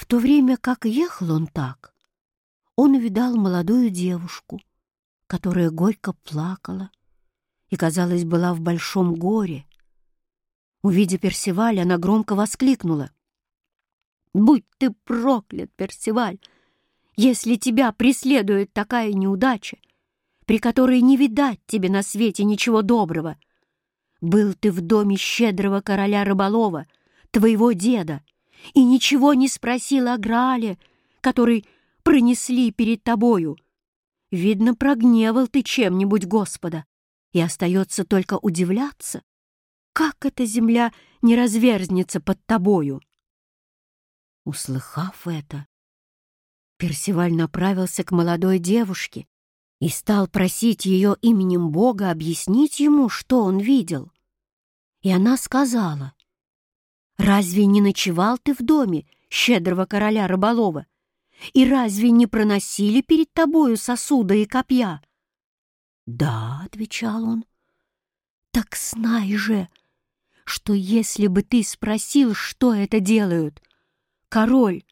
В то время как ехал он так, он увидал молодую девушку, которая горько плакала и, казалось, была в большом горе. Увидя Персиваля, она громко воскликнула. «Будь ты проклят, Персиваль, если тебя преследует такая неудача, при которой не видать тебе на свете ничего доброго. Был ты в доме щедрого короля рыболова, твоего деда, и ничего не спросил о Граале, который пронесли перед тобою. Видно, прогневал ты чем-нибудь Господа, и остается только удивляться, как эта земля не разверзнется под тобою. Услыхав это, Персиваль направился к молодой девушке и стал просить ее именем Бога объяснить ему, что он видел. И она сказала, «Разве не ночевал ты в доме щедрого короля рыболова? И разве не проносили перед тобою сосуда и копья?» «Да», — отвечал он, — «так знай же, что если бы ты спросил, что это делают, король,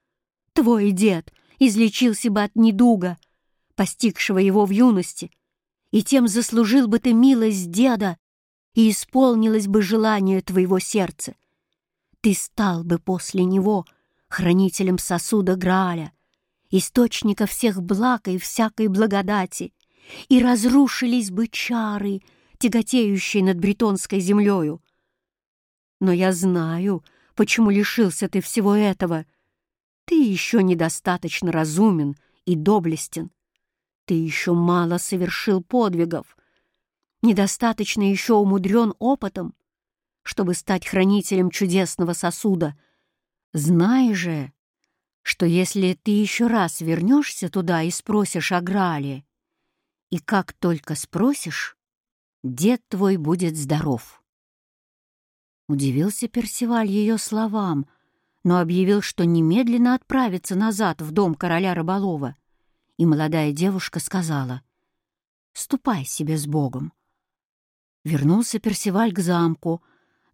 твой дед, излечился бы от недуга, постигшего его в юности, и тем заслужил бы ты милость деда, и исполнилось бы желание твоего сердца. Ты стал бы после него хранителем сосуда Грааля, источника всех благ и всякой благодати, и разрушились бы чары, тяготеющие над бретонской землею. Но я знаю, почему лишился ты всего этого — ты еще недостаточно разумен и доблестен. Ты еще мало совершил подвигов, недостаточно еще умудрен опытом, чтобы стать хранителем чудесного сосуда. Знай же, что если ты еще раз вернешься туда и спросишь о Граале, и как только спросишь, дед твой будет здоров. Удивился Персиваль ее словам — но объявил, что немедленно отправится назад в дом короля рыболова. И молодая девушка сказала, «Ступай себе с Богом». Вернулся Персиваль к замку,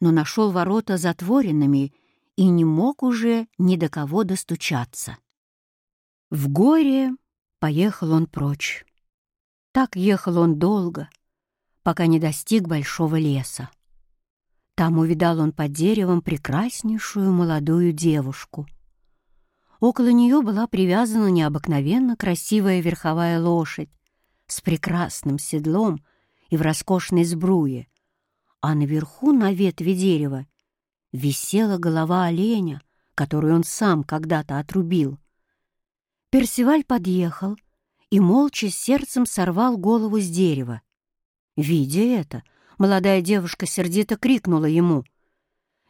но нашел ворота затворенными и не мог уже ни до кого достучаться. В горе поехал он прочь. Так ехал он долго, пока не достиг большого леса. Там увидал он под деревом прекраснейшую молодую девушку. Около нее была привязана необыкновенно красивая верховая лошадь с прекрасным седлом и в роскошной сбруе, а наверху на ветви дерева висела голова оленя, которую он сам когда-то отрубил. Персиваль подъехал и молча сердцем сорвал голову с дерева. Видя это, Молодая девушка сердито крикнула ему.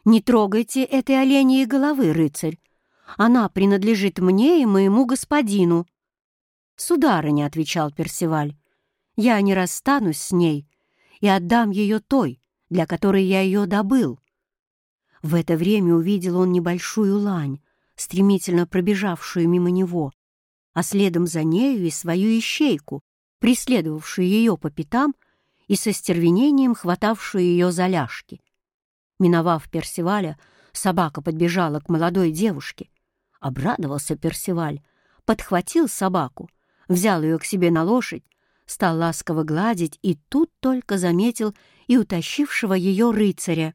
«Не трогайте этой оленьей головы, рыцарь! Она принадлежит мне и моему господину!» «Сударыня», — отвечал Персиваль, — «я не расстанусь с ней и отдам ее той, для которой я ее добыл». В это время увидел он небольшую лань, стремительно пробежавшую мимо него, а следом за нею и свою ищейку, преследовавшую ее по пятам и со стервенением хватавшую ее за ляжки. Миновав Персиваля, собака подбежала к молодой девушке. Обрадовался Персиваль, подхватил собаку, взял ее к себе на лошадь, стал ласково гладить и тут только заметил и утащившего ее рыцаря.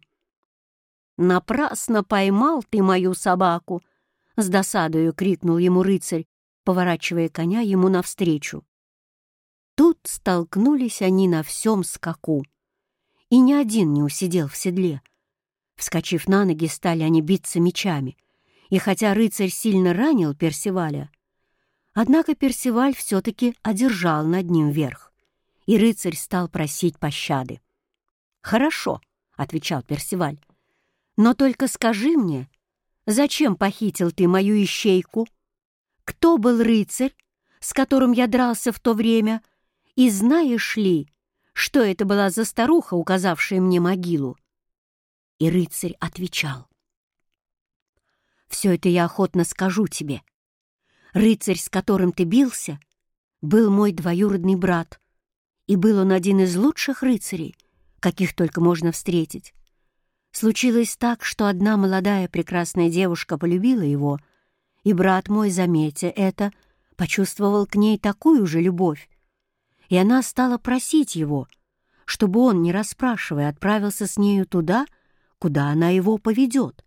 «Напрасно поймал ты мою собаку!» — с досадою крикнул ему рыцарь, поворачивая коня ему навстречу. Тут столкнулись они на всем скаку, и ни один не усидел в седле. Вскочив на ноги, стали они биться мечами, и хотя рыцарь сильно ранил Персиваля, однако Персиваль все-таки одержал над ним верх, и рыцарь стал просить пощады. «Хорошо», — отвечал Персиваль, — «но только скажи мне, зачем похитил ты мою ищейку? Кто был рыцарь, с которым я дрался в то время, и знаешь ли, что это была за старуха, указавшая мне могилу?» И рыцарь отвечал. «Все это я охотно скажу тебе. Рыцарь, с которым ты бился, был мой двоюродный брат, и был он один из лучших рыцарей, каких только можно встретить. Случилось так, что одна молодая прекрасная девушка полюбила его И брат мой, заметя это, почувствовал к ней такую же любовь, и она стала просить его, чтобы он, не расспрашивая, отправился с нею туда, куда она его поведет.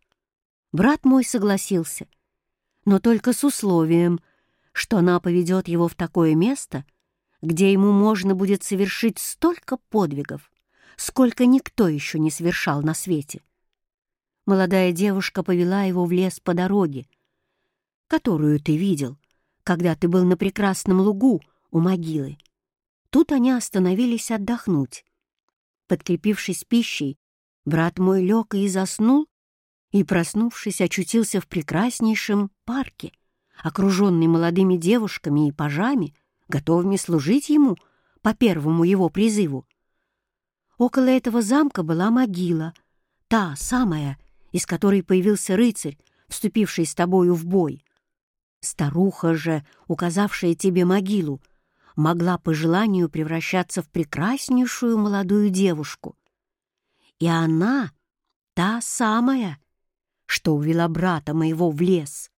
Брат мой согласился, но только с условием, что она поведет его в такое место, где ему можно будет совершить столько подвигов, сколько никто еще не совершал на свете. Молодая девушка повела его в лес по дороге, которую ты видел, когда ты был на прекрасном лугу у могилы. Тут они остановились отдохнуть. Подкрепившись пищей, брат мой лег и заснул, и, проснувшись, очутился в прекраснейшем парке, окруженный молодыми девушками и пажами, готовыми служить ему по первому его призыву. Около этого замка была могила, та самая, из которой появился рыцарь, вступивший с тобою в бой. Старуха же, указавшая тебе могилу, могла по желанию превращаться в прекраснейшую молодую девушку. И она, та самая, что увела брата моего в лес.